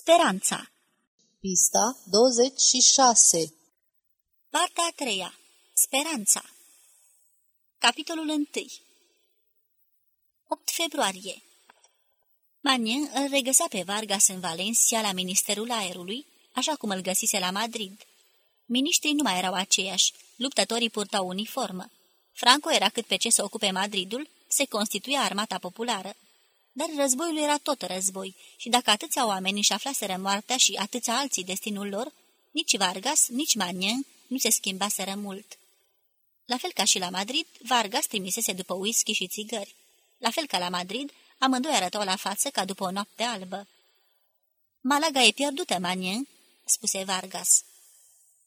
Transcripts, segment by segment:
Speranța. Pista 26 Partea a treia. Speranța. Capitolul 1 8 februarie. Manin îl regăsea pe Vargas în Valencia la Ministerul Aerului, așa cum îl găsise la Madrid. Miniștrii nu mai erau aceiași, luptătorii purtau uniformă. Franco era cât pe ce să ocupe Madridul, se constituia armata populară. Dar războiul era tot război și dacă atâția oameni își aflaseră moartea și atâția alții destinul lor, nici Vargas, nici Manien nu se schimbaseră mult. La fel ca și la Madrid, Vargas trimisese după whisky și țigări. La fel ca la Madrid, amândoi arătau la față ca după o noapte albă. Malaga e pierdută, Manien," spuse Vargas.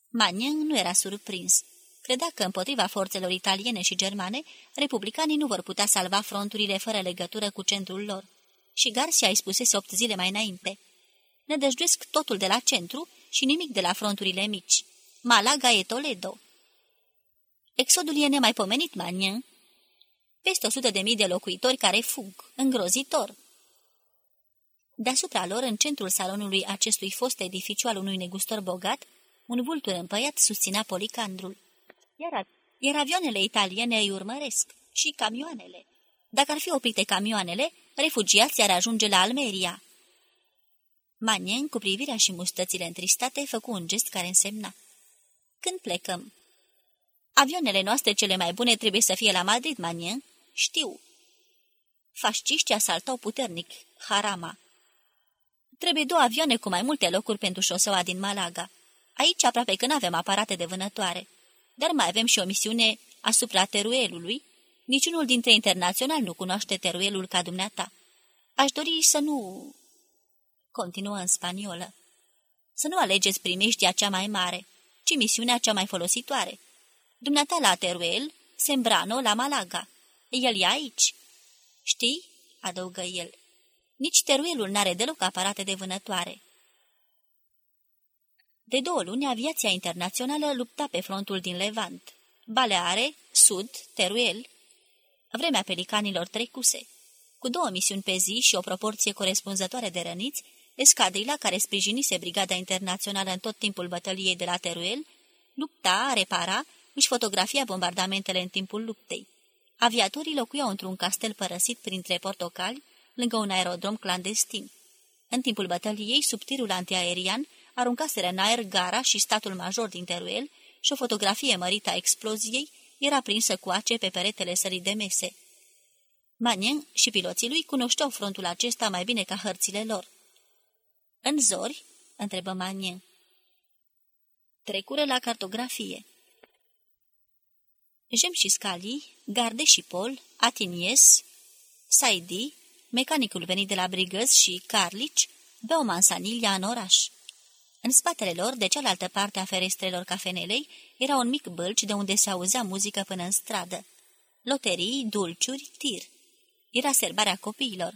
Manien nu era surprins. Credea că împotriva forțelor italiene și germane, republicanii nu vor putea salva fronturile fără legătură cu centrul lor. Și Garcia îi spusese opt zile mai înainte. Ne dăjduiesc totul de la centru și nimic de la fronturile mici. Malaga e Toledo. Exodul e nemaipomenit, Manien. Peste o sută de mii de locuitori care fug, îngrozitor. Deasupra lor, în centrul salonului acestui fost edificiu al unui negustor bogat, un vultur împăiat susținea policandrul. Iar, iar avioanele italiene îi urmăresc și camioanele. Dacă ar fi oprite camioanele, refugiații ar ajunge la Almeria. Manien, cu privirea și mustățile întristate, făcu un gest care însemna. Când plecăm? Avioanele noastre cele mai bune trebuie să fie la Madrid, Manien. Știu. Fasciștii asaltau puternic Harama. Trebuie două avioane cu mai multe locuri pentru șoseaua din Malaga. Aici aproape că nu avem aparate de vânătoare dar mai avem și o misiune asupra teruelului. Niciunul dintre internațional nu cunoaște teruelul ca dumneata. Aș dori să nu... Continuă în spaniolă. Să nu alegeți primiștia cea mai mare, ci misiunea cea mai folositoare. Dumneata la Teruel, Sembrano la Malaga. El e aici. Știi? adăugă el. Nici Teruelul n-are deloc aparate de vânătoare. De două luni, aviația internațională lupta pe frontul din Levant. Baleare, Sud, Teruel. Vremea pelicanilor trecuse. Cu două misiuni pe zi și o proporție corespunzătoare de răniți, escadrila care sprijinise Brigada Internațională în tot timpul bătăliei de la Teruel, lupta, repara, își fotografia bombardamentele în timpul luptei. Aviatorii locuiau într-un castel părăsit printre portocali, lângă un aerodrom clandestin. În timpul bătăliei, sub tirul antiaerian, aruncaseră în aer gara și statul major din Teruel și o fotografie mărită a exploziei era prinsă cu ace pe peretele sării de mese. Manien și piloții lui cunoșteau frontul acesta mai bine ca hărțile lor. În zori?" întrebă Manien. Trecură la cartografie. Jem și Scali, Garde și Pol, Atinies, Saidi, mecanicul venit de la Brigăz și Carlici, beau mansanilia în oraș. În spatele lor, de cealaltă parte a ferestrelor cafenelei, era un mic bălci de unde se auzea muzică până în stradă. Loterii, dulciuri, tir. Era serbarea copiilor.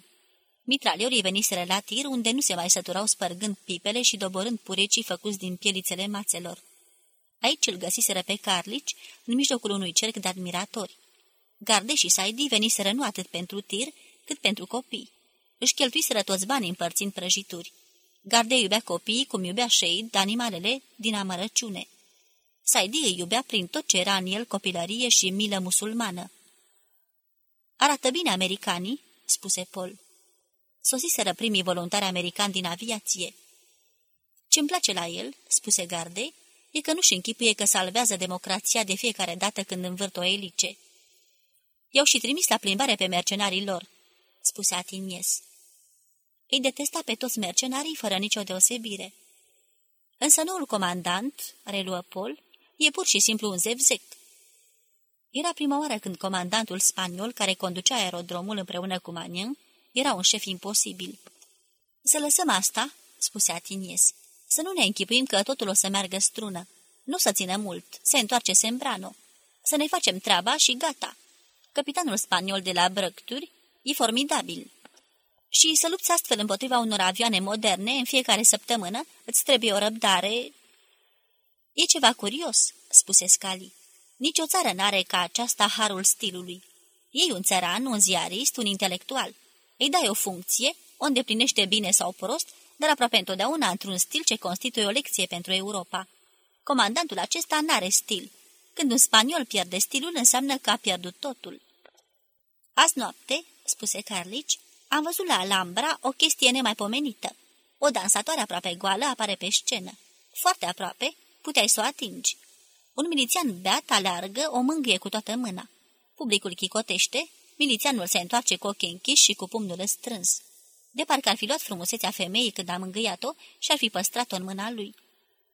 Mitraliorii veniseră la tir, unde nu se mai săturau spărgând pipele și doborând purecii făcuți din pielițele mațelor. Aici îl găsiseră pe Carlici, în mijlocul unui cerc de admiratori. Garde și Saidi veniseră nu atât pentru tir, cât pentru copii. Își cheltuiseră toți banii împărțind prăjituri. Garde iubea copiii cum iubea Shade, animalele din amărăciune. Saidi îi iubea prin tot ce era în el copilărie și milă musulmană. Arată bine americanii," spuse Paul. Sosiseră primii voluntari americani din aviație. Ce-mi place la el," spuse Garde, e că nu-și închipuie că salvează democrația de fiecare dată când învârt o elice. I-au și trimis la plimbare pe mercenarii lor," spuse Atinies. Îi detesta pe toți mercenarii fără nicio deosebire. Însă noul comandant, reluă Paul, e pur și simplu un zevzec. Era prima oară când comandantul spaniol, care conducea aerodromul împreună cu Manien, era un șef imposibil. Să lăsăm asta," spuse Atinies, să nu ne închipuim că totul o să meargă strună. Nu să țină mult, se întoarce Sembrano. Să ne facem treaba și gata. Capitanul spaniol de la Brăcturi e formidabil și să lupți astfel împotriva unor avioane moderne în fiecare săptămână, îți trebuie o răbdare... E ceva curios, spuse Scali. Nici o țară n-are ca aceasta harul stilului. Ei un țăran, un ziarist, un intelectual. Îi dai o funcție, o îndeplinește bine sau prost, dar aproape întotdeauna într-un stil ce constituie o lecție pentru Europa. Comandantul acesta n-are stil. Când un spaniol pierde stilul, înseamnă că a pierdut totul. Azi noapte, spuse Carlici, am văzut la Alhambra o chestie nemaipomenită. O dansatoare aproape goală apare pe scenă. Foarte aproape, puteai să o atingi. Un milițian beat aleargă, o mângâie cu toată mâna. Publicul chicotește, milițianul se întoarce cu ochii închiși și cu pumnul strâns. De parcă ar fi luat frumusețea femeii când a mângâiat-o și ar fi păstrat-o în mâna lui.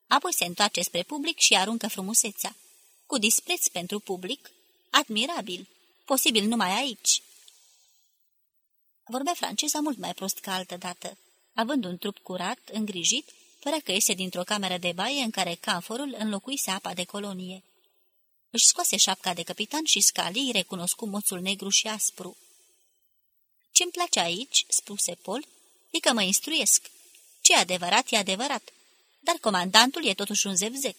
Apoi se întoarce spre public și aruncă frumusețea. Cu dispreț pentru public, admirabil, posibil numai aici. Vorbea franceza mult mai prost ca altă dată. Având un trup curat, îngrijit, părea că iese dintr-o cameră de baie în care camforul înlocuise apa de colonie. Își scoase șapca de capitan și Scali recunoscu moțul negru și aspru. Ce-mi place aici," spuse Paul, e că mă instruiesc. Ce adevărat e adevărat, dar comandantul e totuși un zevzec."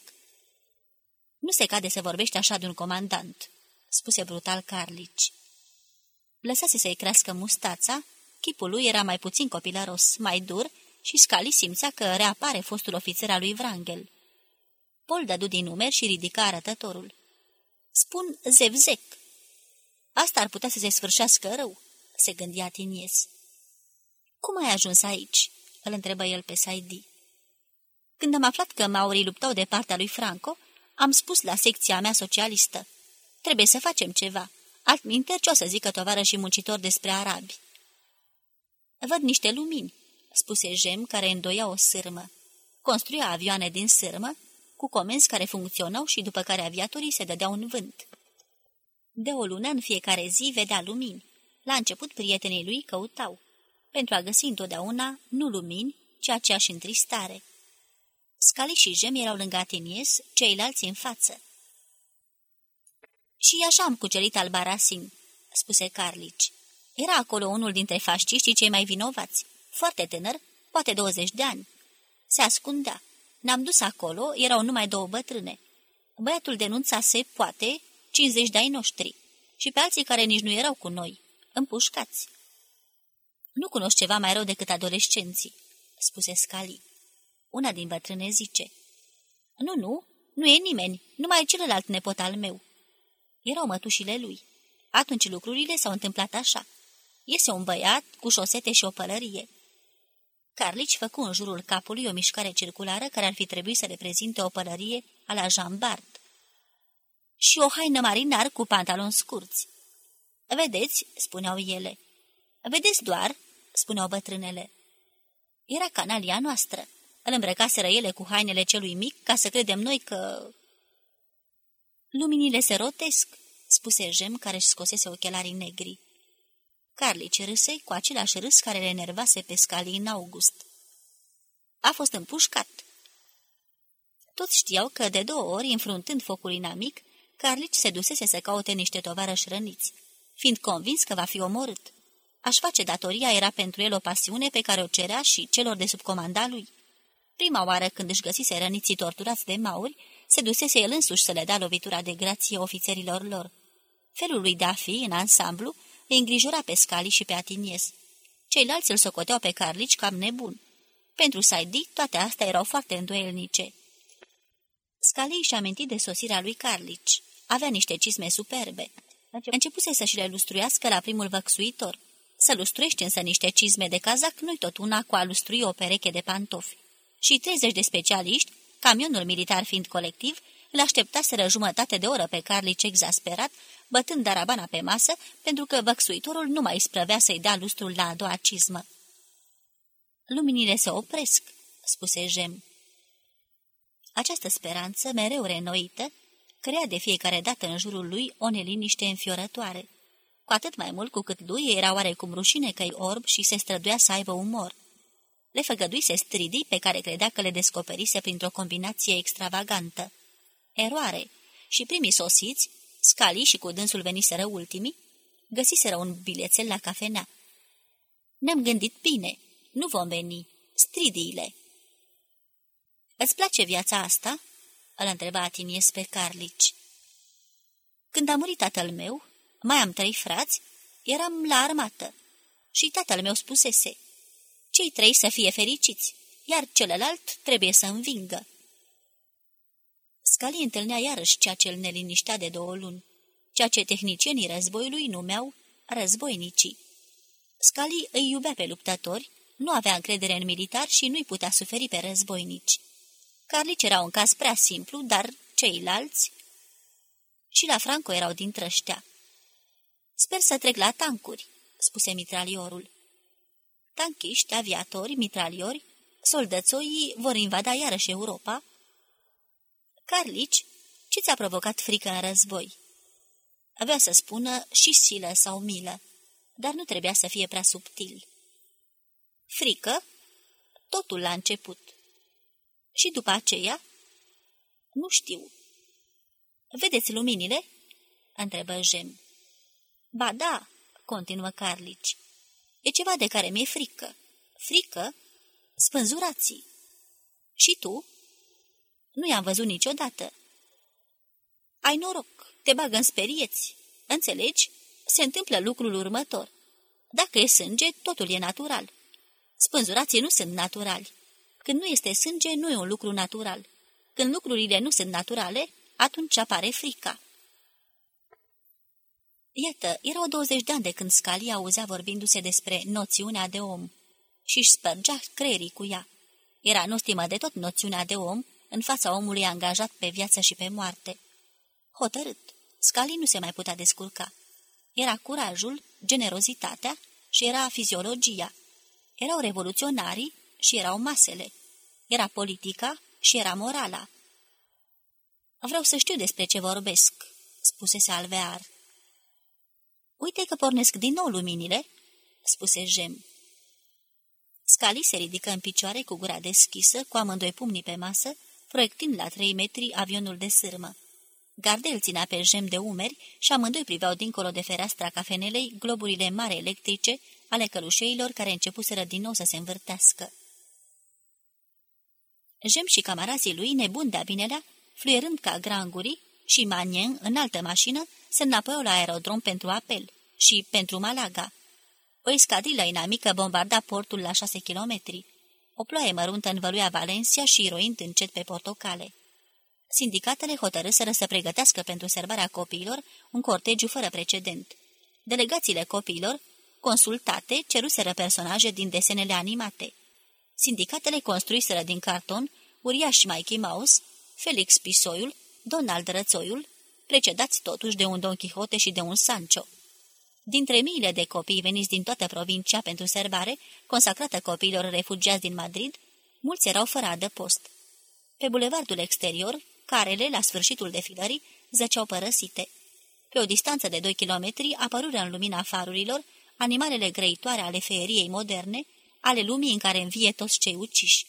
Nu se cade să vorbești așa de un comandant," spuse brutal Carlici. Lăsase să-i crească mustața, chipul lui era mai puțin copilăros, mai dur și Scali simțea că reapare fostul ofițer al lui Wrangel. Paul dădu din numeri și ridică arătătorul. Spun zevzec. Asta ar putea să se sfârșească rău, se gândea Tinies. Cum ai ajuns aici? îl întrebă el pe Saidi. Când am aflat că maurii luptau de partea lui Franco, am spus la secția mea socialistă. Trebuie să facem ceva. Altminte, ce o să zică tovară și muncitor despre arabi? Văd niște lumini, spuse Jem, care îndoia o sârmă. Construia avioane din sârmă, cu comenzi care funcționau și după care aviatorii se dădeau în vânt. De o lună în fiecare zi vedea lumini. La început prietenii lui căutau. Pentru a găsi întotdeauna nu lumini, ci aceeași întristare. Scali și Jem erau lângă Atenies, ceilalți în față. Și așa am cucerit al Barasin, spuse Carlici. Era acolo unul dintre fasciștii cei mai vinovați, foarte tânăr, poate 20 de ani. Se ascundea. Ne-am dus acolo, erau numai două bătrâne. Băiatul denunțase, poate, 50 de ai noștri și pe alții care nici nu erau cu noi, împușcați. Nu cunosc ceva mai rău decât adolescenții, spuse Scali. Una din bătrâne zice. Nu, nu, nu e nimeni, numai celălalt nepot al meu. Erau mătușile lui. Atunci lucrurile s-au întâmplat așa. Iese un băiat cu șosete și o pălărie. Carlici făcu în jurul capului o mișcare circulară care ar fi trebuit să reprezinte o pălărie a la Jean Bart. Și o haină marinar cu pantaloni scurți. Vedeți, spuneau ele. Vedeți doar, spuneau bătrânele. Era canalia noastră. Îl îmbrăcaseră ele cu hainele celui mic ca să credem noi că... Luminile se rotesc, spuse Jem, care își scosese ochelarii negri. Carlici râse cu același râs care le enervase pe scalii în august. A fost împușcat. Toți știau că de două ori, înfruntând focul inamic, Carlici se dusese să caute niște tovarăși răniți, fiind convins că va fi omorât. Aș face datoria era pentru el o pasiune pe care o cerea și celor de sub comanda lui. Prima oară când își găsise răniții torturați de mauri, se dusese el însuși să le dea lovitura de grație ofițerilor lor. Felul lui de a fi, în ansamblu, îi îngrijora pe Scali și pe Atinies. Ceilalți îl socoteau pe Carlici cam nebun. Pentru Saidi, toate astea erau foarte îndoielnice. Scali și aminti de sosirea lui Carlici. Avea niște cisme superbe. Începuse să și le lustruiască la primul văxuitor. Să lustruiești însă niște cizme de cazac nu-i tot una cu a lustrui o pereche de pantofi. Și 30 de specialiști, camionul militar fiind colectiv, îl așteptaseră jumătate de oră pe Carlici exasperat, bătând darabana pe masă, pentru că văxuitorul nu mai sprăvea să-i dea lustrul la a doua cizmă. Luminile se opresc," spuse Jem. Această speranță, mereu renoită, crea de fiecare dată în jurul lui o neliniște înfiorătoare. Cu atât mai mult cu cât lui era oarecum rușine că-i orb și se străduia să aibă umor. Le făgăduise stridii pe care credea că le descoperise printr-o combinație extravagantă. Eroare și primii sosiți, Scali și cu dânsul veniseră ultimii, găsiseră un bilețel la cafenea. Ne-am gândit bine, nu vom veni, stridiile. Îți place viața asta?" îl întreba Atinies pe Carlici. Când a murit tatăl meu, mai am trei frați, eram la armată și tatăl meu spusese, Cei trei să fie fericiți, iar celălalt trebuie să învingă. Scali întâlnea iarăși ceea ce îl neliniștea de două luni, ceea ce tehnicienii războiului numeau războinicii. Scali îi iubea pe luptători, nu avea încredere în militar și nu-i putea suferi pe războinici. Carlici era un caz prea simplu, dar ceilalți... Și la Franco erau dintre ăștia. Sper să trec la tancuri, spuse mitraliorul. Tanchiști, aviatori, mitraliori, soldățoii vor invada iarăși Europa? Carlici, ce ți-a provocat frică în război? Avea să spună și silă sau milă, dar nu trebuia să fie prea subtil. Frică? Totul la început. Și după aceea? Nu știu. Vedeți luminile? întrebă Jem. Ba da, continuă Carlici. E ceva de care mi-e frică. Frică? Spânzurații. Și tu? Nu i-am văzut niciodată. Ai noroc, te bagă în sperieți. Înțelegi? Se întâmplă lucrul următor. Dacă e sânge, totul e natural. Spânzurații nu sunt naturali. Când nu este sânge, nu e un lucru natural. Când lucrurile nu sunt naturale, atunci apare frica. Iată, erau 20 de ani de când Scali auzea vorbindu-se despre noțiunea de om și își spărgea creierii cu ea. Era nostimă de tot noțiunea de om în fața omului angajat pe viață și pe moarte. Hotărât, Scali nu se mai putea descurca. Era curajul, generozitatea și era fiziologia. Erau revoluționarii și erau masele. Era politica și era morala. Vreau să știu despre ce vorbesc," spusese Alvear. Uite că pornesc din nou luminile," spuse Jem. Scali se ridică în picioare cu gura deschisă, cu amândoi pumnii pe masă, proiectind la trei metri avionul de sârmă. Gardel ținea pe jem de umeri și amândoi priveau dincolo de fereastra cafenelei globurile mari electrice ale călușeilor care începuseră din nou să se învârtească. Jem și camarazii lui, nebuni de-a binelea, fluierând ca grangurii, și Manien, în altă mașină, se înapoiau la aerodrom pentru apel și pentru Malaga. O escadrilă inamică bombarda portul la șase kilometri. O ploaie măruntă învăluia Valencia și roind încet pe portocale. Sindicatele hotărâsără să pregătească pentru serbarea copiilor un cortegiu fără precedent. Delegațiile copiilor, consultate, ceruseră personaje din desenele animate. Sindicatele construiseră din carton uriași Mikey Mouse, Felix Pisoiul, Donald Rățoiul, precedați totuși de un Don Quixote și de un Sancho. Dintre miile de copii veniți din toată provincia pentru serbare, consacrată copiilor refugiați din Madrid, mulți erau fără adăpost. Pe bulevardul exterior, carele, la sfârșitul defilării, zăceau părăsite. Pe o distanță de 2 kilometri apărură în lumina farurilor animalele grăitoare ale feeriei moderne, ale lumii în care învie toți cei uciși.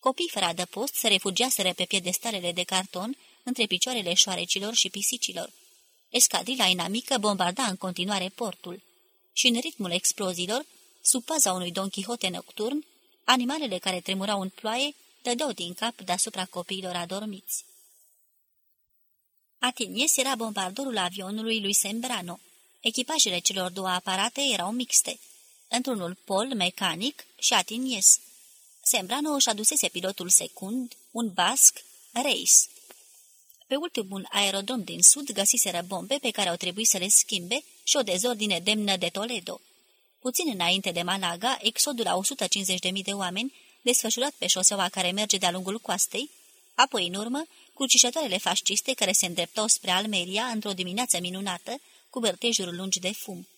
Copii fără adăpost se refugiaseră pe piedestalele de carton între picioarele șoarecilor și pisicilor. Escadrila inamică bombarda în continuare portul și în ritmul exploziilor, sub paza unui Don Quixote nocturn, animalele care tremurau în ploaie dădeau din cap deasupra copiilor adormiți. Atinies era bombardorul avionului lui Sembrano. Echipajele celor două aparate erau mixte. Într-unul pol, mecanic și Atinies. Sembrano își adusese pilotul secund, un basc, Reis. Pe ultimul aerodrom din sud găsiseră bombe pe care au trebuit să le schimbe și o dezordine demnă de Toledo. Puțin înainte de Malaga, exodul a 150.000 de oameni, desfășurat pe șoseaua care merge de-a lungul coastei, apoi în urmă, crucișătoarele fasciste care se îndreptau spre Almeria într-o dimineață minunată, cu bărtejuri lungi de fum.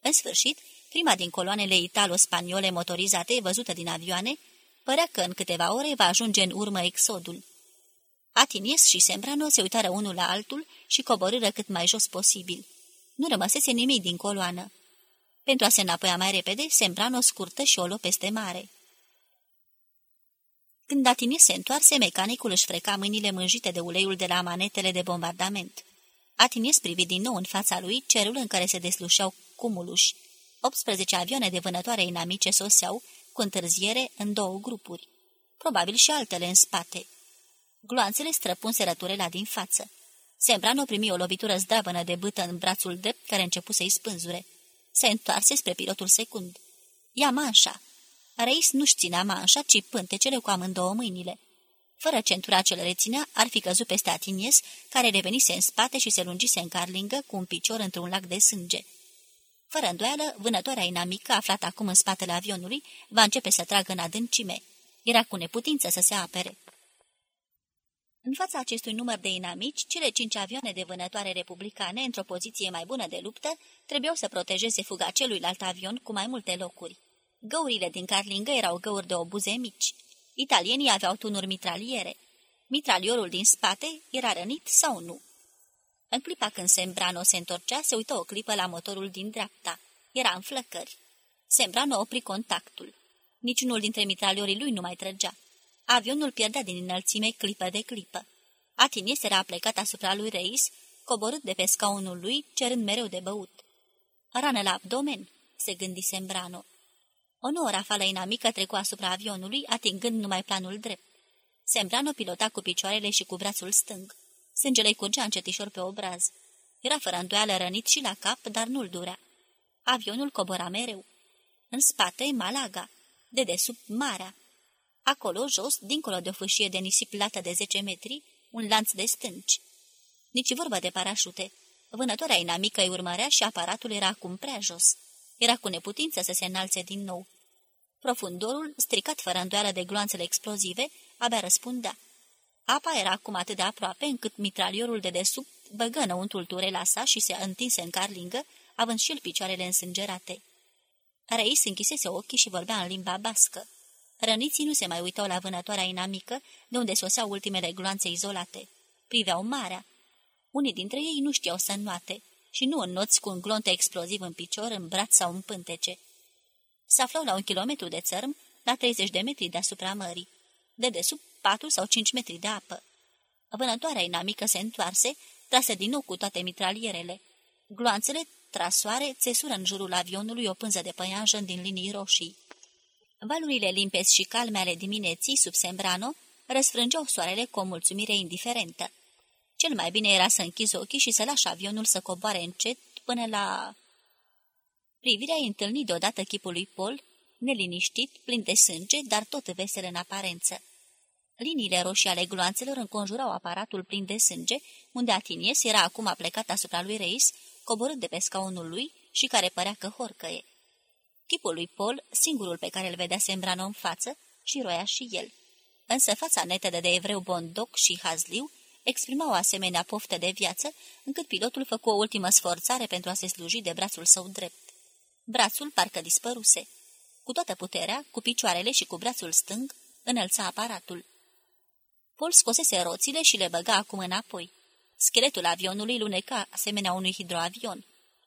În sfârșit, prima din coloanele italo-spaniole motorizate, văzută din avioane, părea că în câteva ore va ajunge în urmă exodul. Atinies și Sembrano se uitară unul la altul și coborâră cât mai jos posibil. Nu rămăsese nimic din coloană. Pentru a se înapoia mai repede, Sembrano scurtă și o luă peste mare. Când Atinies se întoarse, mecanicul își freca mâinile mânjite de uleiul de la manetele de bombardament. Atinies privi din nou în fața lui cerul în care se deslușeau cumuluși. 18 avioane de vânătoare inamice soseau, cu întârziere, în două grupuri. Probabil și altele în spate. Gloanțele străpunseră turela din față. Sembrano primi o lovitură zdravănă de bâtă în brațul drept care începu să-i spânzure. Se întoarse spre pilotul secund. Ia manșa! Reis nu-și ținea manșa, ci pântecele cu amândouă mâinile. Fără centura ce le reținea, ar fi căzut peste Atinies, care revenise în spate și se lungise în carlingă cu un picior într-un lac de sânge. Fără îndoială, vânătoarea inamică, aflată acum în spatele avionului, va începe să tragă în adâncime. Era cu neputință să se apere. În fața acestui număr de inamici, cele cinci avioane de vânătoare republicane, într-o poziție mai bună de luptă, trebuiau să protejeze fuga celuilalt avion cu mai multe locuri. Găurile din Carlingă erau găuri de obuze mici. Italienii aveau tunuri mitraliere. Mitraliorul din spate era rănit sau nu? În clipa când Sembrano se întorcea, se uită o clipă la motorul din dreapta. Era în flăcări. Sembrano opri contactul. Niciunul dintre mitraliorii lui nu mai trăgea. Avionul pierdea din înălțime clipă de clipă. Atinies era plecat asupra lui Reis, coborât de pe scaunul lui, cerând mereu de băut. Rană la abdomen, se gândi Sembrano. O nouă rafală inamică trecu asupra avionului, atingând numai planul drept. Sembrano pilota cu picioarele și cu brațul stâng. Sângele-i curgea încetișor pe obraz. Era fără îndoială rănit și la cap, dar nu-l durea. Avionul cobora mereu. În spate, Malaga. De desubt, marea. Acolo, jos, dincolo de o fâșie de nisip lată de zece metri, un lanț de stânci. Nici vorba de parașute. Vânătoarea inamică îi urmărea și aparatul era acum prea jos. Era cu neputință să se înalțe din nou. Profundorul, stricat fără îndoială de gloanțele explozive, abia răspundea. Apa era acum atât de aproape încât mitraliorul de desubt băgă înăuntul turela sa și se întinse în carlingă, având și el picioarele însângerate. Reis închisese ochii și vorbea în limba bască. Răniții nu se mai uitau la vânătoarea inamică, de unde soseau ultimele gloanțe izolate. Priveau marea. Unii dintre ei nu știau să înnoate și nu înnoți cu un glonte exploziv în picior, în braț sau în pântece. Se aflau la un kilometru de țărm, la 30 de metri deasupra mării. De desubt, patru sau cinci metri de apă. Vânătoarea inamică se întoarse, trase din nou cu toate mitralierele. Gloanțele trasoare țesură în jurul avionului o pânză de păianjă din linii roșii. Valurile limpezi și calme ale dimineții sub Sembrano răsfrângeau soarele cu o mulțumire indiferentă. Cel mai bine era să închizi ochii și să lași avionul să coboare încet până la... Privirea îi întâlni deodată chipul lui Paul, neliniștit, plin de sânge, dar tot vesel în aparență. Liniile roșii ale gloanțelor înconjurau aparatul plin de sânge, unde Atinies era acum plecat asupra lui Reis, coborât de pe scaunul lui și care părea că horcăie. Chipul lui Paul, singurul pe care îl vedea Sembrano în față, și roia și el. Însă fața netedă de evreu bondoc și hazliu exprima o asemenea poftă de viață, încât pilotul făcu o ultimă sforțare pentru a se sluji de brațul său drept. Brațul parcă dispăruse. Cu toată puterea, cu picioarele și cu brațul stâng, înălța aparatul. Paul scosese roțile și le băga acum înapoi. Scheletul avionului luneca asemenea unui hidroavion.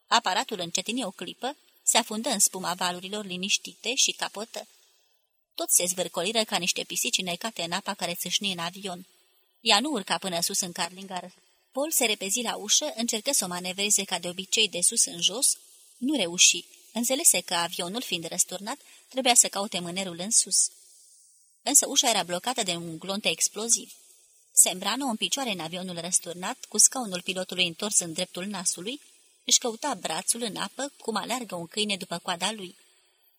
Aparatul încetini o clipă, se afundă în spuma valurilor liniștite și capotă. Toți se zvârcoliră ca niște pisici necate în apa care țâșni în avion. Ea nu urca până sus în carlingar. Paul se repezi la ușă, încercă să o manevreze ca de obicei de sus în jos, nu reuși. Înțelese că avionul, fiind răsturnat, trebuia să caute mânerul în sus. Însă ușa era blocată de un glonte exploziv. Sembrano, în picioare în avionul răsturnat, cu scaunul pilotului întors în dreptul nasului, își căuta brațul în apă, cum alergă un câine după coada lui.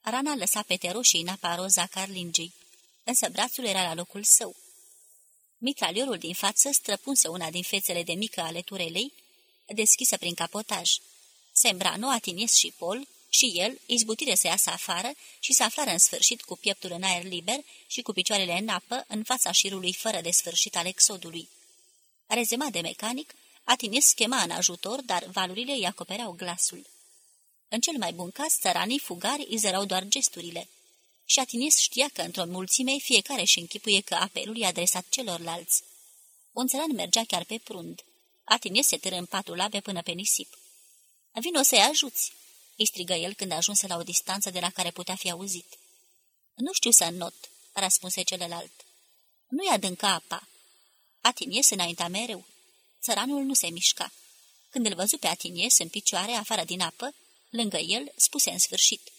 Rana lăsa pete roșii în apa roza carlingii, însă brațul era la locul său. Mitraliorul din față străpunse una din fețele de mică ale turelei, deschisă prin capotaj. Sembrano, Atinies și Pol, și el, izbutire să iasă afară și să aflară în sfârșit cu pieptul în aer liber și cu picioarele în apă în fața șirului fără de sfârșit al exodului. Rezemat de mecanic, Atinies chema în ajutor, dar valurile îi acopereau glasul. În cel mai bun caz, țăranii fugari îi zărau doar gesturile. Și Atinies știa că într-o mulțime fiecare și închipuie că apelul i-a adresat celorlalți. Un țăran mergea chiar pe prund. Atinies se târă în patul labe până pe nisip. Vino să-i ajuți!" îi strigă el când ajunse la o distanță de la care putea fi auzit. Nu știu să not," răspunse celălalt. Nu-i adânca apa." Atinies înaintea mereu. Țăranul nu se mișca. Când îl văzu pe Atinies în picioare, afară din apă, lângă el, spuse în sfârșit.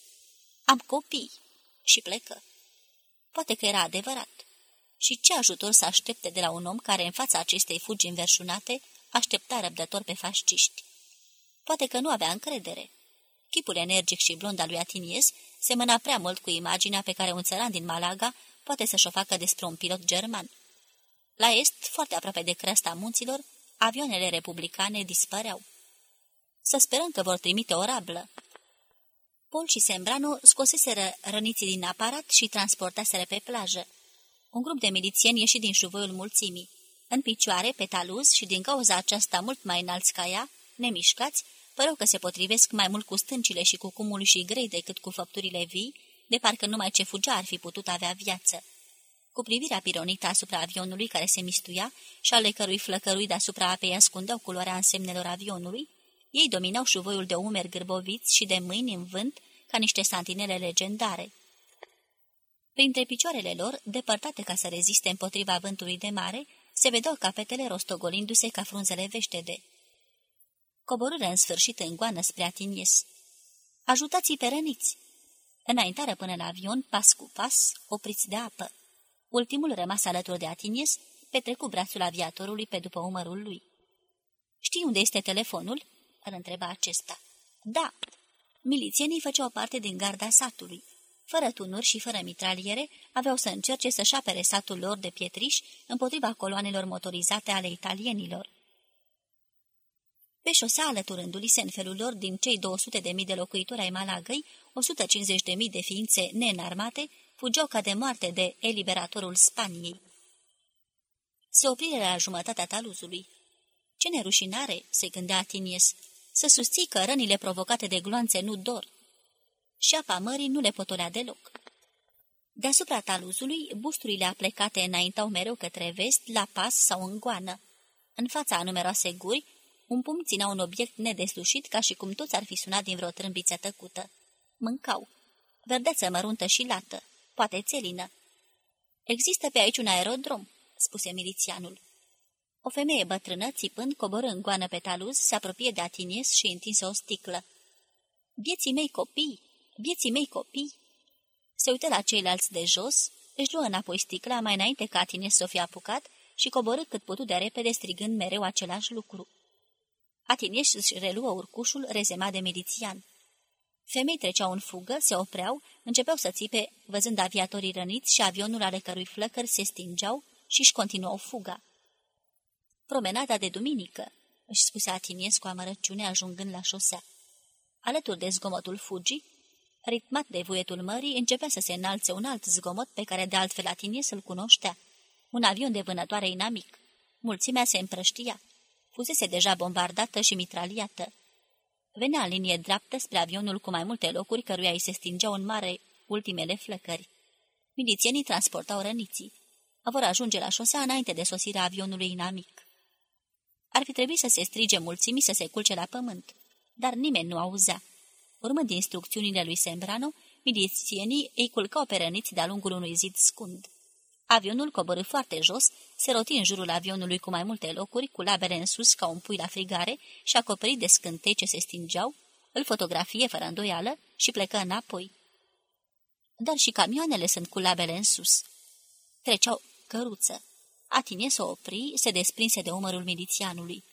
Am copii. Și plecă. Poate că era adevărat. Și ce ajutor să aștepte de la un om care în fața acestei fugi înverșunate aștepta răbdător pe fasciști? Poate că nu avea încredere. Chipul energic și blond al lui Atinies semăna prea mult cu imaginea pe care un țăran din Malaga poate să-și o facă despre un pilot german. La est, foarte aproape de cresta munților, avioanele republicane dispăreau. Să sperăm că vor trimite o rablă. Paul și Sembrano scoseseră răniții din aparat și transportaseră pe plajă. Un grup de milițieni ieși din șuvoiul mulțimii. În picioare, pe taluz și din cauza aceasta mult mai înalți ca ea, nemișcați, păreau că se potrivesc mai mult cu stâncile și cu cumul și grei decât cu făpturile vii, de parcă numai ce fugea ar fi putut avea viață. Cu privirea pironită asupra avionului care se mistuia și ale cărui flăcărui deasupra apei ascundeau culoarea însemnelor avionului, ei dominau șuvoiul de umeri gârboviți și de mâini în vânt ca niște santinele legendare. Printre picioarele lor, depărtate ca să reziste împotriva vântului de mare, se vedeau capetele rostogolindu-se ca frunzele veștede. Coborâre în sfârșit în goană spre Atinies. Ajutați-i pe răniți! Înaintară până la avion, pas cu pas, opriți de apă. Ultimul rămas alături de Atinies, petrecu brațul aviatorului pe după umărul lui. Știi unde este telefonul?" îl întreba acesta. Da." Milițienii făceau parte din garda satului. Fără tunuri și fără mitraliere, aveau să încerce să-și apere satul lor de pietriș împotriva coloanelor motorizate ale italienilor. Pe șosea, alăturându-li se în felul lor din cei 200.000 de locuitori ai Malagăi, 150.000 de ființe neînarmate, fugeau ca de moarte de eliberatorul Spaniei. Se oprile la jumătatea taluzului. Ce nerușinare, se gândea Atinies, să susții că rănile provocate de gloanțe nu dor. Și apa mării nu le potolea deloc. Deasupra taluzului, busturile aplecate înaintau mereu către vest, la pas sau în goană. În fața a numeroase guri, un pumn ținea un obiect nedeslușit, ca și cum toți ar fi sunat din vreo trâmbiță tăcută. Mâncau. Verdeță măruntă și lată. Poate țelină. Există pe aici un aerodrom," spuse milițianul. O femeie bătrână, țipând, coborâ în goană pe taluz, se apropie de Atinies și întinse o sticlă. Vieții mei copii! Vieții mei copii!" Se uită la ceilalți de jos, își luă înapoi sticla mai înainte ca Atinies să o fie apucat și coborâ cât putu de repede strigând mereu același lucru. Atinies își reluă urcușul rezemat de milițian. Femei treceau în fugă, se opreau, începeau să țipe, văzând aviatorii răniți și avionul ale cărui flăcări se stingeau și își continuau fuga. Promenada de duminică, își spuse Atinies cu amărăciune ajungând la șosea. Alături de zgomotul fugii, ritmat de vuietul mării, începea să se înalțe un alt zgomot pe care de altfel Atinies îl cunoștea. Un avion de vânătoare inamic. Mulțimea se împrăștia. Fusese deja bombardată și mitraliată. Venea în linie dreaptă spre avionul cu mai multe locuri căruia îi se stingeau în mare ultimele flăcări. Milițienii transportau răniții. Vor ajunge la șosea înainte de sosirea avionului inamic. Ar fi trebuit să se strige mulțimii să se culce la pământ, dar nimeni nu auzea. Urmând instrucțiunile lui Sembrano, milițienii îi culcau pe răniți de-a lungul unui zid scund. Avionul coborâ foarte jos, se roti în jurul avionului cu mai multe locuri, cu labele în sus ca un pui la frigare și acoperit de scântei ce se stingeau, îl fotografie fără îndoială și plecă înapoi. Dar și camioanele sunt cu labele în sus. Treceau căruță. Atinie să opri, se desprinse de umărul milițianului.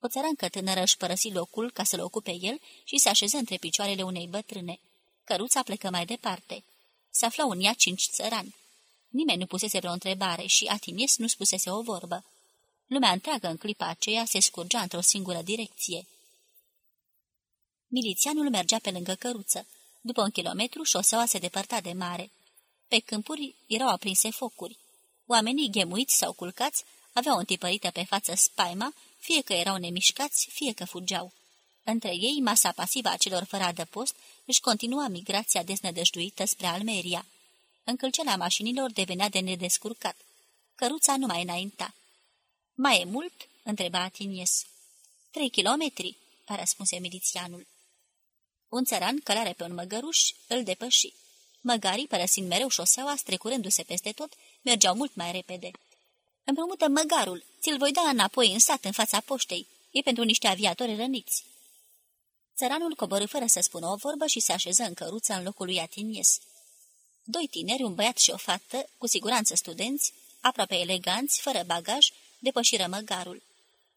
O țărancă tânără își părăsi locul ca să-l ocupe el și se așeză între picioarele unei bătrâne. Căruța plecă mai departe. Se aflau în ea cinci țărani. Nimeni nu pusese vreo întrebare și Atinies nu spusese o vorbă. Lumea întreagă în clipa aceea se scurgea într-o singură direcție. Milițianul mergea pe lângă căruță. După un kilometru, șoseaua se depărta de mare. Pe câmpuri erau aprinse focuri. Oamenii ghemuiți sau culcați aveau întipărită pe față spaima, fie că erau nemișcați, fie că fugeau. Între ei, masa pasivă a celor fără adăpost își continua migrația desnădăjduită spre Almeria. Încălceala mașinilor devenea de nedescurcat. Căruța nu mai înainta. Mai e mult?" întreba Atinies. Trei kilometri," a răspunse milițianul. Un țăran, călare pe un măgăruș, îl depăși. Măgarii, părăsind mereu șoseaua, strecurându-se peste tot, mergeau mult mai repede. Împrumută măgarul, ți-l voi da înapoi în sat în fața poștei. E pentru niște aviatori răniți." Țăranul coborâ fără să spună o vorbă și se așeză în căruță în locul lui Atinies. Doi tineri, un băiat și o fată, cu siguranță studenți, aproape eleganți, fără bagaj, depășiră măgarul.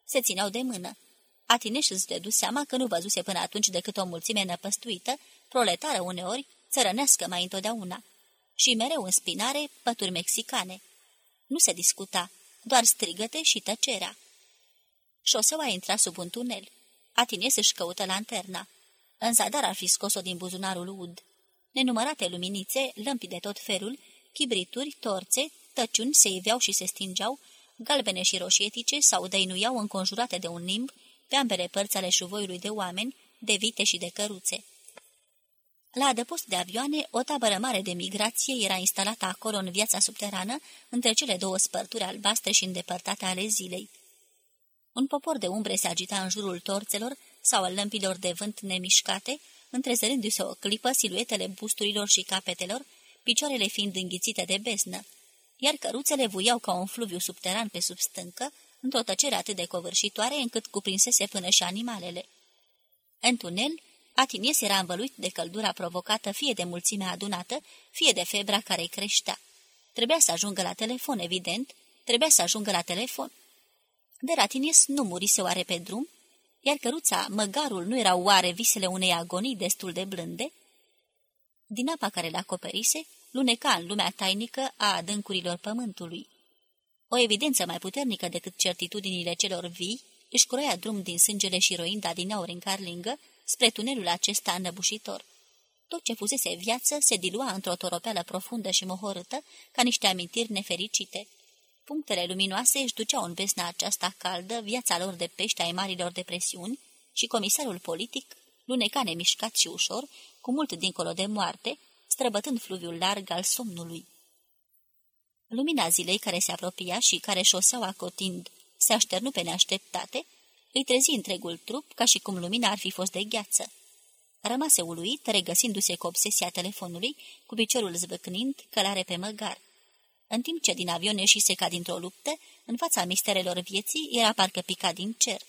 Se țineau de mână. Atineș îți dedu seama că nu văzuse până atunci decât o mulțime năpăstuită, proletară uneori, țărănească mai întotdeauna. Și mereu în spinare pături mexicane. Nu se discuta, doar strigăte și tăcerea. Șoseaua intra sub un tunel. Atines își căută lanterna. În zadar ar fi scos-o din buzunarul ud. Nenumărate luminițe, lămpi de tot felul, chibrituri, torțe, tăciuni se iveau și se stingeau, galbene și roșietice sau dăinuiau înconjurate de un nimb pe ambele părți ale șuvoiului de oameni, de vite și de căruțe. La adăpost de avioane, o tabără mare de migrație era instalată acolo în viața subterană, între cele două spărturi albastre și îndepărtate ale zilei. Un popor de umbre se agita în jurul torțelor sau al lămpilor de vânt nemișcate, întrezărându-se o clipă siluetele busturilor și capetelor, picioarele fiind înghițite de besnă, iar căruțele vuiau ca un fluviu subteran pe sub stâncă, într-o tăcere atât de covârșitoare încât cuprinsese până și animalele. În tunel, Atinies era învăluit de căldura provocată fie de mulțimea adunată, fie de febra care creștea. Trebuia să ajungă la telefon, evident, trebuia să ajungă la telefon. Dar Atinies nu murise oare pe drum? Iar căruța, măgarul, nu erau oare visele unei agonii destul de blânde? Din apa care le acoperise, luneca în lumea tainică a adâncurilor pământului. O evidență mai puternică decât certitudinile celor vii își croia drum din sângele și roinda din aur în carlingă spre tunelul acesta înăbușitor. Tot ce fusese viață se dilua într-o toropeală profundă și mohorâtă, ca niște amintiri nefericite. Punctele luminoase își duceau în vesna aceasta caldă viața lor de pește ai marilor depresiuni și comisarul politic, luneca nemișcat și ușor, cu mult dincolo de moarte, străbătând fluviul larg al somnului. Lumina zilei care se apropia și care șoseaua cotind se așternu pe neașteptate, îi trezi întregul trup ca și cum lumina ar fi fost de gheață. Rămase uluit, regăsindu-se cu obsesia telefonului, cu piciorul zvâcnind, călare pe măgar. În timp ce din avion ieșise ca dintr-o luptă, în fața misterelor vieții era parcă picat din cer.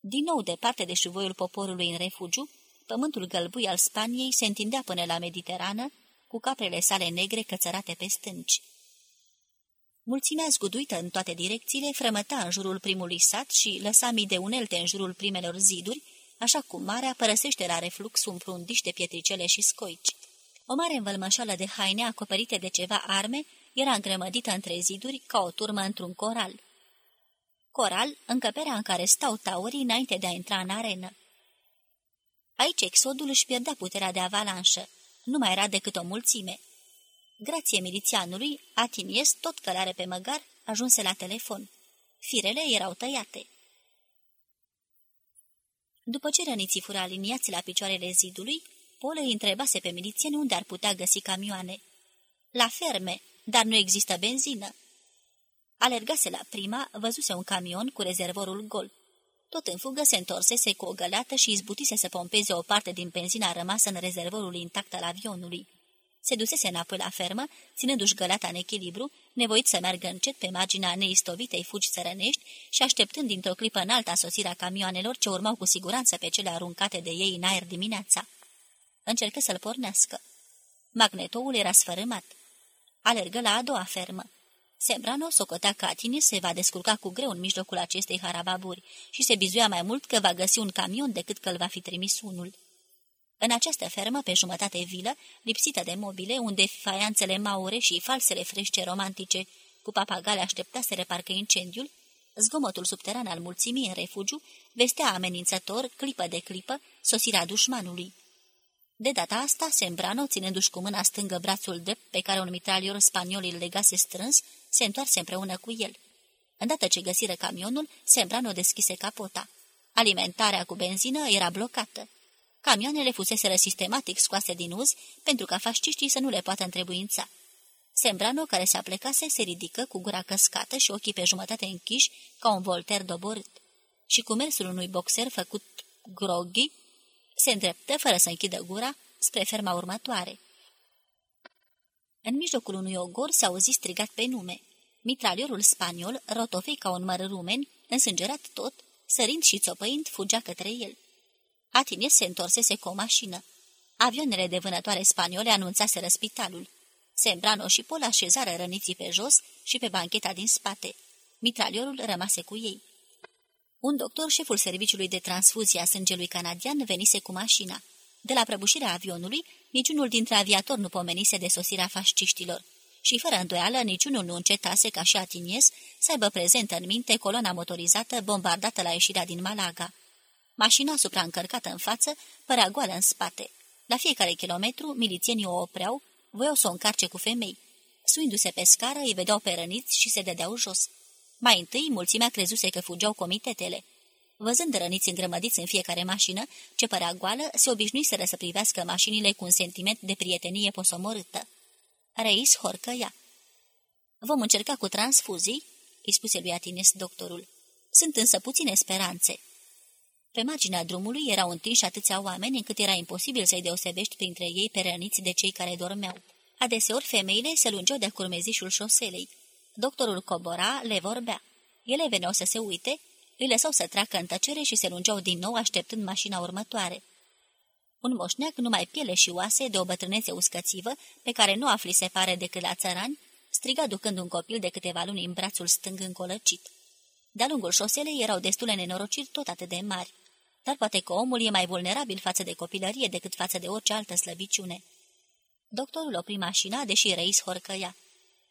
Din nou, departe de șuvoiul poporului în refugiu, pământul gălbui al Spaniei se întindea până la Mediterană, cu caprele sale negre cățărate pe stânci. Mulțimea zguduită în toate direcțiile frămăta în jurul primului sat și lăsa mii de unelte în jurul primelor ziduri, așa cum marea părăsește la reflux un frundiș de pietricele și scoici. O mare învălmășală de haine acoperite de ceva arme era îngrămădită între ziduri ca o turmă într-un coral. Coral, încăperea în care stau taurii înainte de a intra în arenă. Aici exodul își pierdea puterea de avalanșă. Nu mai era decât o mulțime. Grație milițianului, Atinies, tot călare pe măgar, ajunse la telefon. Firele erau tăiate. După ce răniții fură aliniați la picioarele zidului, Pol îi întrebase pe milițieni unde ar putea găsi camioane. La ferme, dar nu există benzină. Alergase la prima, văzuse un camion cu rezervorul gol. Tot în fugă se întorsese cu o găleată și izbutise să pompeze o parte din benzina rămasă în rezervorul intact al avionului. Se dusese înapoi la fermă, ținându-și găleata în echilibru, nevoit să meargă încet pe marginea neistovitei fugi țărănești și așteptând dintr-o clipă înalta sosirea camioanelor ce urmau cu siguranță pe cele aruncate de ei în aer dimineața. Încercă să-l pornească. Magnetoul era sfărâmat. Alergă la a doua fermă. Sembrano socotea că Atini se va descurca cu greu în mijlocul acestei harababuri și se bizuia mai mult că va găsi un camion decât că îl va fi trimis unul. În această fermă, pe jumătate vilă, lipsită de mobile, unde faianțele maure și falsele frește romantice cu papagale așteptaseră parcă incendiul, zgomotul subteran al mulțimii în refugiu vestea amenințător, clipă de clipă, sosirea dușmanului. De data asta, Sembrano, ținându-și cu mâna stângă brațul drept pe care un mitralior spaniol îl legase strâns, se întoarse împreună cu el. Îndată ce găsiră camionul, Sembrano deschise capota. Alimentarea cu benzină era blocată. Camioanele fuseseră sistematic scoase din uz pentru ca fasciștii să nu le poată întrebuința. Sembrano, care se aplecase, se ridică cu gura căscată și ochii pe jumătate închiși ca un volter doborât. Și cu mersul unui boxer făcut groghi, se îndreptă, fără să închidă gura, spre ferma următoare. În mijlocul unui ogor se auzi strigat pe nume. Mitraliorul spaniol, rotofei ca un măr rumen, însângerat tot, sărind și țopăind, fugea către el. Atinies se întorsese cu o mașină. Avioanele de vânătoare spaniole anunțaseră spitalul. Sembrano și Pol așezară răniții pe jos și pe bancheta din spate. Mitraliorul rămase cu ei. Un doctor, șeful serviciului de transfuzie a sângelui canadian, venise cu mașina. De la prăbușirea avionului, niciunul dintre aviatori nu pomenise de sosirea fasciștilor și, fără îndoială, niciunul nu încetase, ca și Atinies, să aibă prezentă în minte coloana motorizată bombardată la ieșirea din Malaga. Mașina supraîncărcată în față părea goală în spate. La fiecare kilometru, milițienii o opreau, voiau să o încarce cu femei. Suindu-se pe scară, îi vedeau pe răniți și se dădeau jos. Mai întâi, mulțimea crezuse că fugeau comitetele. Văzând răniți îngrămădiți în fiecare mașină, ce părea goală, se obișnuiseră să privească mașinile cu un sentiment de prietenie posomorâtă. Reis horcăia. Vom încerca cu transfuzii?" îi spuse lui Atines doctorul. Sunt însă puține speranțe." Pe marginea drumului erau întinși atâția oameni încât era imposibil să-i deosebești printre ei pe răniți de cei care dormeau. Adeseori femeile se lungeau de-a curmezișul șoselei. Doctorul cobora, le vorbea. Ele veneau să se uite, îi lăsau să treacă în tăcere și se lungeau din nou așteptând mașina următoare. Un moșneac numai piele și oase de o bătrânețe uscățivă, pe care nu afli se pare decât la țărani, striga ducând un copil de câteva luni în brațul stâng încolăcit. De-a lungul șoselei erau destule nenorociri tot atât de mari, dar poate că omul e mai vulnerabil față de copilărie decât față de orice altă slăbiciune. Doctorul opri mașina, deși Reis horcăia.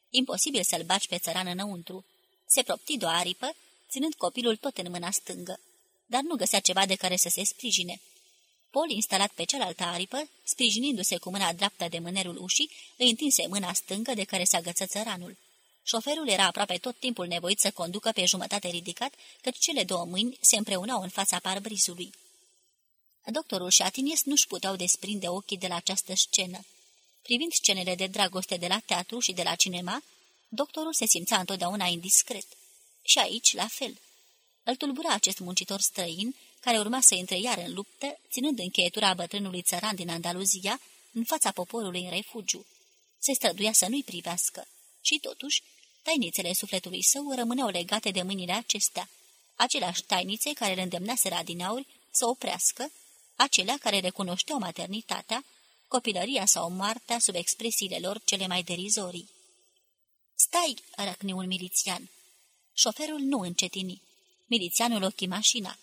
Imposibil să-l baci pe țăran înăuntru. Se propti de o aripă, ținând copilul tot în mâna stângă, dar nu găsea ceva de care să se sprijine. Paul, instalat pe cealaltă aripă, sprijinindu-se cu mâna dreaptă de mânerul ușii, îi întinse mâna stângă de care se agăță țăranul. Șoferul era aproape tot timpul nevoit să conducă pe jumătate ridicat, căci cele două mâini se împreunau în fața parbrizului. Doctorul și Atinies nu-și puteau desprinde ochii de la această scenă. Privind scenele de dragoste de la teatru și de la cinema, doctorul se simțea întotdeauna indiscret. Și aici, la fel. Îl tulbura acest muncitor străin, care urma să intre iar în luptă, ținând încheietura bătrânului țăran din Andaluzia, în fața poporului în refugiu. Se străduia să nu-i privească. Și totuși, tainițele sufletului său rămâneau legate de mâinile acestea, aceleași tainițe care îl îndemnaseră adinauri să oprească, acelea care recunoșteau maternitatea, copilăria sau moartea sub expresiile lor cele mai derizorii. Stai!" răcni un milițian. Șoferul nu încetini. Milițianul ochi mașina.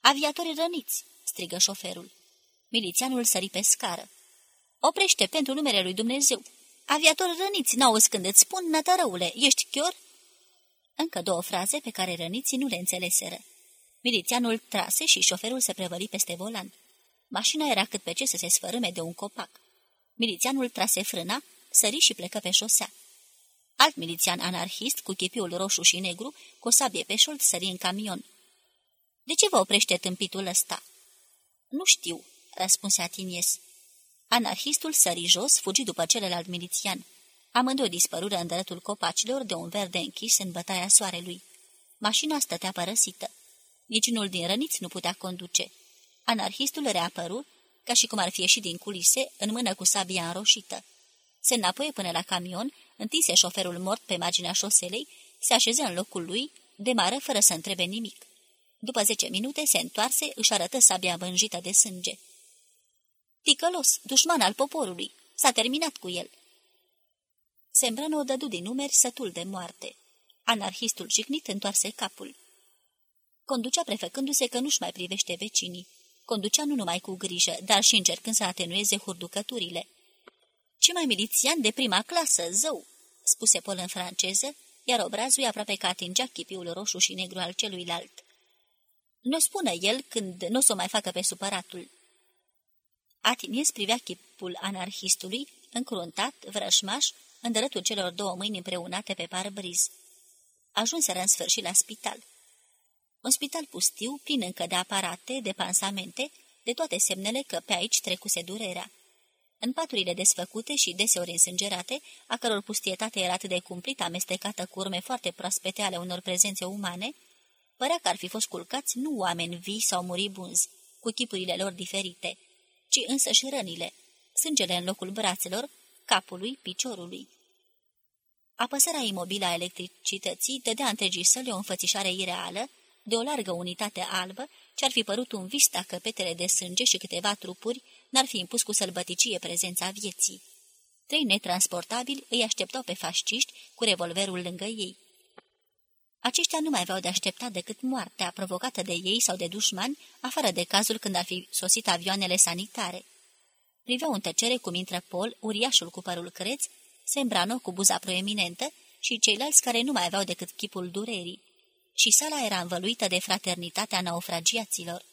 Aviatorii răniți!" strigă șoferul. Milițianul sări pe scară. Oprește pentru numele lui Dumnezeu! Aviatori răniți, n-auzi când îți spun, nătărăule, ești chior?" Încă două fraze pe care răniții nu le înțeleseră. Milițianul trase și șoferul se prevăli peste volan. Mașina era cât pe ce să se sfărâme de un copac. Milițianul trase frâna, sări și plecă pe șosea. Alt milițian anarhist, cu chipiul roșu și negru, cu o sabie pe șold, sări în camion. De ce vă oprește tâmpitul ăsta?" Nu știu," răspunse Atinies. Anarhistul sări jos, fugi după celălalt milițian. Amândoi dispărură în dreptul copacilor de un verde închis în bătaia soarelui. Mașina stătea părăsită. Niciunul din răniți nu putea conduce. Anarhistul reapăru, ca și cum ar fi ieșit din culise, în mână cu sabia înroșită. Se înapoie până la camion, întinse șoferul mort pe marginea șoselei, se așeză în locul lui, demară fără să întrebe nimic. După zece minute se întoarse, își arătă sabia vânjită de sânge. Ticălos, dușman al poporului, s-a terminat cu el. Sembrano o dădu din numeri sătul de moarte. Anarhistul jignit întoarse capul. Conducea prefăcându-se că nu-și mai privește vecinii. Conducea nu numai cu grijă, dar și încercând să atenueze hurducăturile. Ce mai milițian de prima clasă, zău!" spuse Pol în franceză, iar obrazul aproape că atingea chipiul roșu și negru al celuilalt. Nu spună el când nu o să o mai facă pe supăratul. Atinies privea chipul anarhistului, încruntat, vrășmaș, în dreptul celor două mâini împreunate pe parbriz. Ajunseră în sfârșit la spital. Un spital pustiu, plin încă de aparate, de pansamente, de toate semnele că pe aici trecuse durerea. În paturile desfăcute și deseori însângerate, a căror pustietate era atât de cumplit amestecată cu urme foarte proaspete ale unor prezențe umane, părea că ar fi fost culcați nu oameni vii sau muribunzi, cu chipurile lor diferite, ci însă și rănile, sângele în locul brațelor, capului, piciorului. Apăsarea imobilă a electricității dădea întregii săle o înfățișare ireală, de o largă unitate albă, ce-ar fi părut un vis dacă petele de sânge și câteva trupuri n-ar fi impus cu sălbăticie prezența vieții. Trei netransportabili îi așteptau pe fasciști cu revolverul lângă ei. Aceștia nu mai aveau de așteptat decât moartea provocată de ei sau de dușmani, afară de cazul când ar fi sosit avioanele sanitare. Priveau în tăcere cum intră Paul, uriașul cu părul creț, Sembrano cu buza proeminentă și ceilalți care nu mai aveau decât chipul durerii. Și sala era învăluită de fraternitatea naufragiaților.